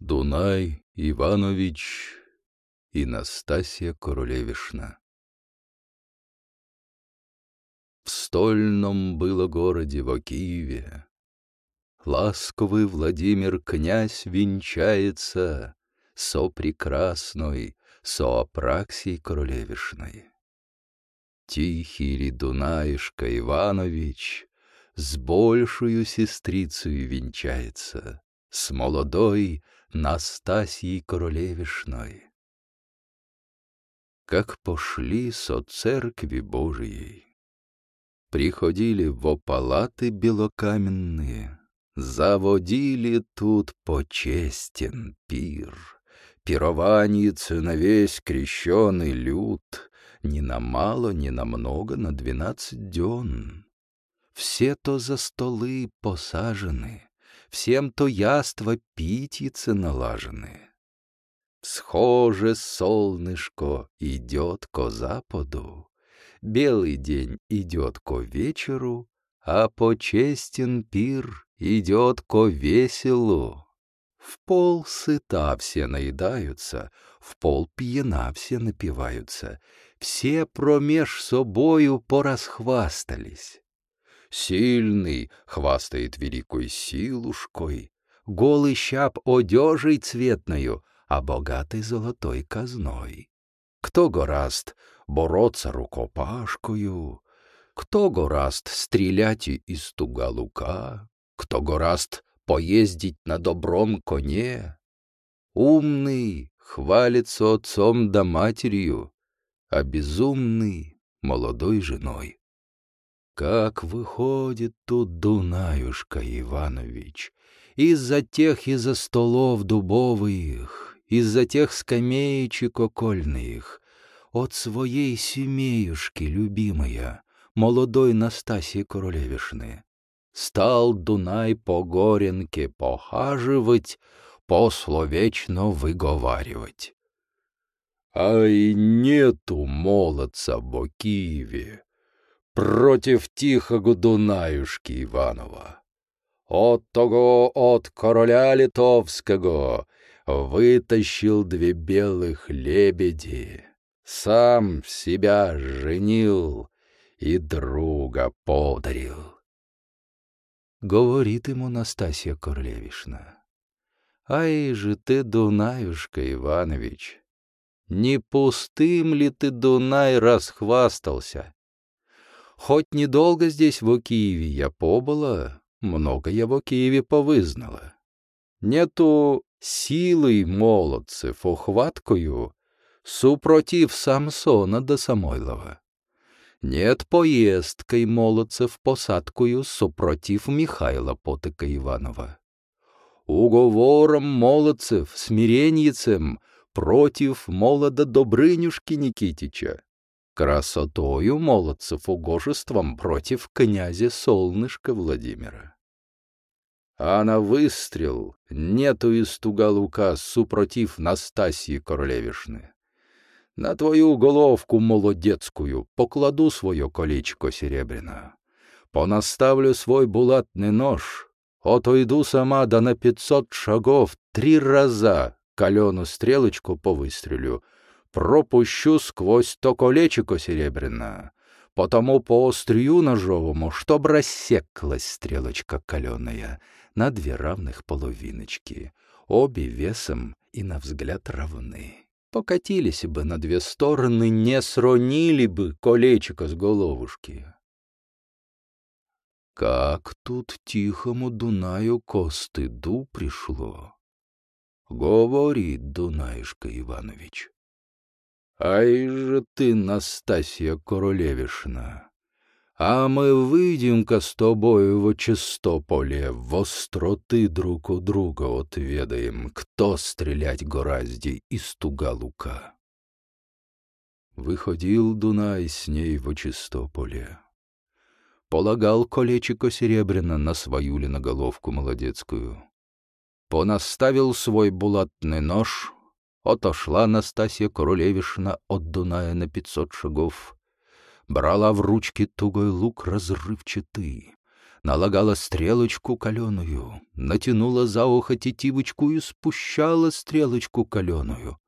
Дунай Иванович и Настасья Королевишна. В стольном было городе во Киеве. Ласковый Владимир князь венчается со прекрасной, со Апраксией Королевишной. Тихий ли Дунаишка Иванович с большую сестрицей венчается, с молодой Настасьей Королевишной. Как пошли со церкви Божией, приходили во палаты белокаменные, заводили тут почестен пир, пированицы на весь крещеный люд, ни на мало, ни на много, на двенадцать дён. Все то за столы посажены, всем то яство питьицы налажены. Схоже солнышко идет ко западу, белый день идет ко вечеру, а почестен пир идет ко веселу. В пол сыта все наедаются, в пол пьяна все напиваются, все промеж собою порасхвастались. Сильный хвастает великой силушкой, голый щап одежей цветною, а богатый золотой казной. Кто гораст бороться рукопашкою, кто гораст стрелять из туга лука, кто гораст поездить на добром коне. Умный хвалится отцом да матерью, а безумный — молодой женой. Как выходит тут Дунаюшка Иванович, из-за тех из-за столов дубовых, из-за тех скамеечек окольных, от своей семеюшки любимая, молодой Настасьи Королевишны. Стал Дунай по горенке похаживать, пословечно выговаривать. Ай, нету молодца в Киеве против тихого Дунаюшки Иванова. От того от короля литовского вытащил две белых лебеди, сам себя женил и друга подарил. Говорит ему Настасья Королевишна. Ай же ты, Дунаюшка Иванович, не пустым ли ты, Дунай, расхвастался? Хоть недолго здесь, в Киеве, я побыла, много я в Киеве повызнала. Нету силы молодцев ухваткою супротив Самсона до Самойлова. Нет поездкой молодцев посадкою супротив Михайла Потыка Иванова. Уговором молодцев, смиреньицем против молода Добрынюшки Никитича, красотою молодцев угожеством против князя Солнышка Владимира. А на выстрел нету из туга лука супротив Настасьи Королевишны. На твою головку молодецкую покладу свое колечко серебряное, понаставлю свой булатный нож, отойду сама да на пятьсот шагов три раза каленую стрелочку повыстрелю, пропущу сквозь то колечико серебряное, потому по острию ножовому, чтоб рассеклась стрелочка каленая на две равных половиночки, обе весом и на взгляд равны. Покатились бы на две стороны, не сронили бы колечко с головушки. Как тут тихому Дунаю ко стыду пришло? Говорит Дунаишка Иванович. Ай же ты, Настасья Королевишна, а мы выйдем-ка с тобою в чистополе, в остроты друг у друга отведаем, кто стрелять гораздей из туга лука. Выходил Дунай с ней в чистополе. Полагал колечико серебряно на свою ли на головку молодецкую понаставил свой булатный нож, отошла Настасья Королевишна от Дуная на пятьсот шагов, брала в ручки тугой лук разрывчатый, налагала стрелочку каленую, натянула за ухо тетивочку и спущала стрелочку каленую.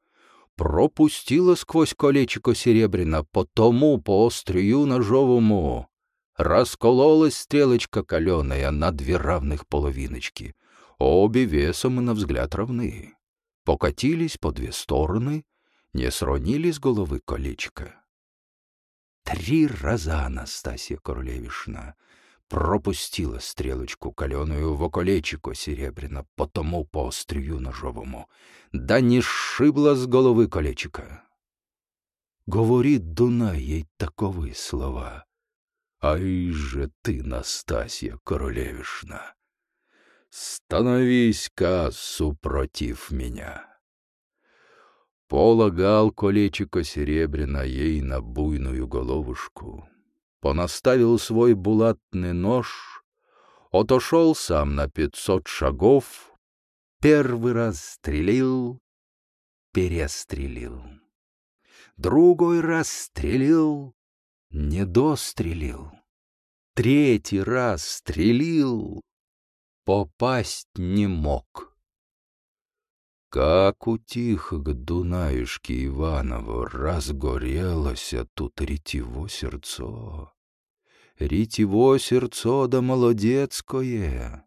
Пропустила сквозь колечко серебряно по тому, по острию ножовому. Раскололась стрелочка каленая на две равных половиночки. Обе весом на взгляд равны. Покатились по две стороны, не сронили с головы колечко. Три раза Анастасия Королевишна пропустила стрелочку каленую в околечико серебряно по тому по острию ножовому, да не сшибла с головы колечика. Говорит Дунай ей таковы слова. «Ай же ты, Настасья Королевишна, становись-ка супротив меня!» Полагал колечико серебряно ей на буйную головушку, понаставил свой булатный нож, отошел сам на пятьсот шагов, первый раз стрелил, перестрелил. Другой раз стрелил, не дострелил. Третий раз стрелил, попасть не мог. Как утих к Дунаюшке Иванову разгорелося тут ретиво сердцо. Ретиво сердцо да молодецкое.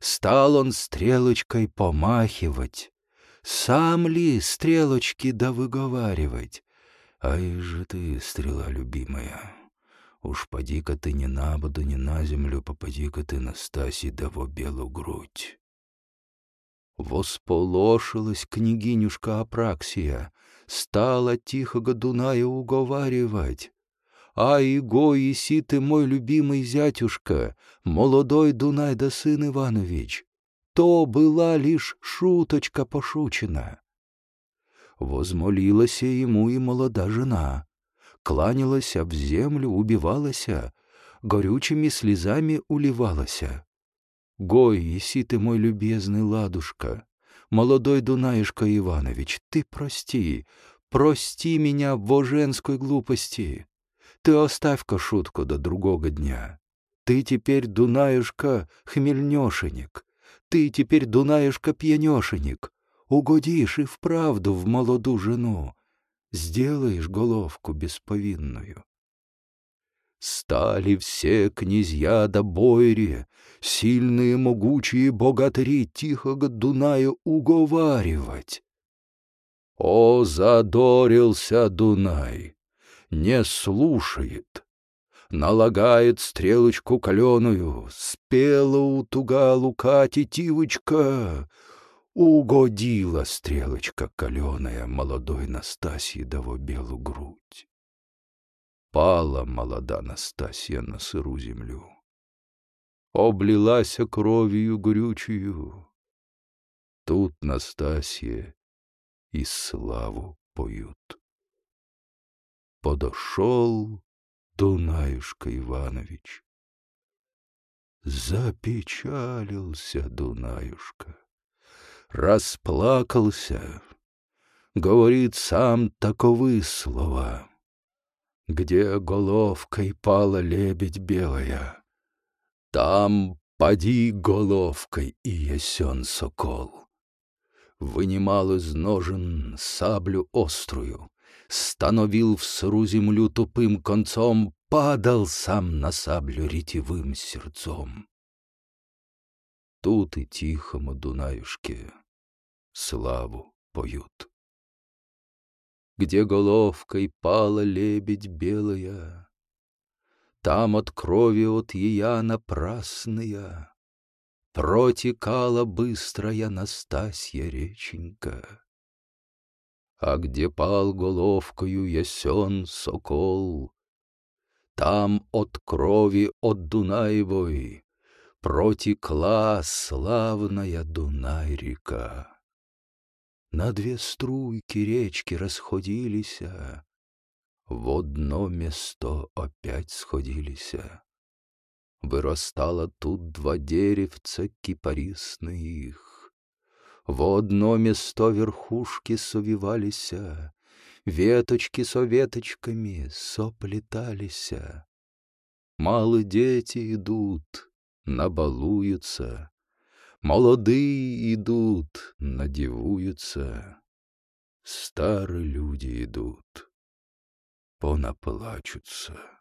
Стал он стрелочкой помахивать. Сам ли стрелочки да выговаривать? Ай же ты, стрела любимая, уж поди-ка ты не на воду, не на землю, попади-ка ты, Настасье, да во белую грудь. Восполошилась княгинюшка Апраксия, стала тихо Дуная уговаривать. «А иго, иси ты мой любимый зятюшка, молодой Дунай да сын Иванович, то была лишь шуточка пошучена». Возмолилась ему и молода жена, кланялась об землю, убивалась, горючими слезами уливалась. Гой, еси ты мой любезный ладушка, молодой Дунаишка Иванович, ты прости, прости меня во женской глупости. Ты оставь-ка шутку до другого дня. Ты теперь, Дунаюшка, хмельнешенек. Ты теперь, Дунаюшка, пьянешенек. Угодишь и вправду в молоду жену. Сделаешь головку бесповинную. Стали все князья до бойре, сильные могучие богатыри тихого Дуная уговаривать. О, задорился Дунай, не слушает, налагает стрелочку каленую, спела у туга лука тетивочка, угодила стрелочка каленая молодой Настасье да во белую грудь. Пала молода Настасья на сыру землю. Облилась кровью горючую. Тут Настасья и славу поют. Подошел Дунаюшка Иванович. Запечалился Дунаюшка, расплакался, говорит сам таковы слова где головкой пала лебедь белая. Там поди головкой и ясен сокол. Вынимал из ножен саблю острую, становил в сыру землю тупым концом, падал сам на саблю ретевым сердцом. Тут и тихому Дунаюшке славу поют где головкой пала лебедь белая. Там от крови от ея напрасная Протекала быстрая Настасья реченька. А где пал головкою ясен сокол, Там от крови от Дунаевой Протекла славная Дунай-река. На две струйки речки расходилися, В одно место опять сходилися. Вырастало тут два деревца кипарисных, В одно место верхушки совивалися, Веточки со веточками соплеталися. Малы дети идут, набалуются, молодые идут, надевуются, старые люди идут, понаплачутся.